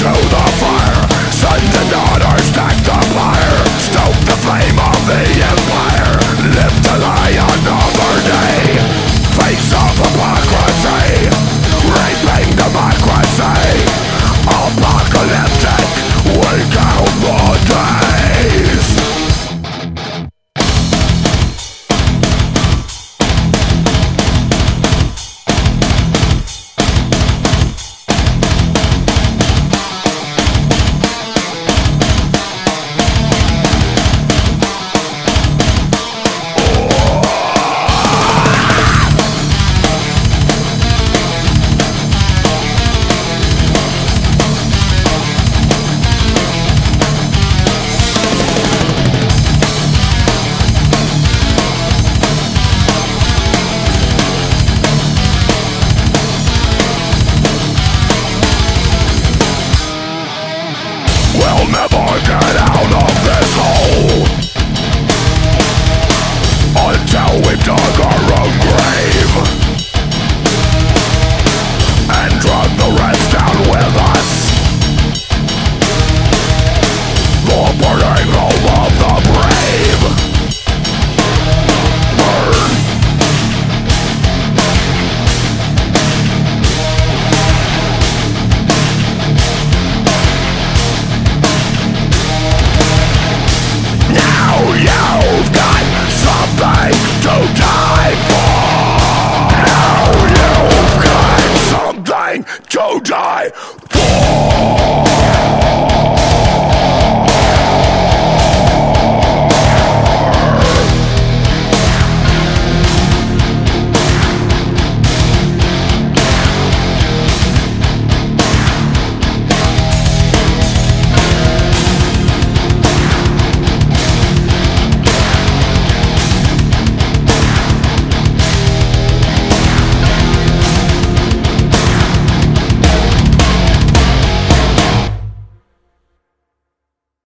to the fire. Send the others back Until we dug our own grave. die for.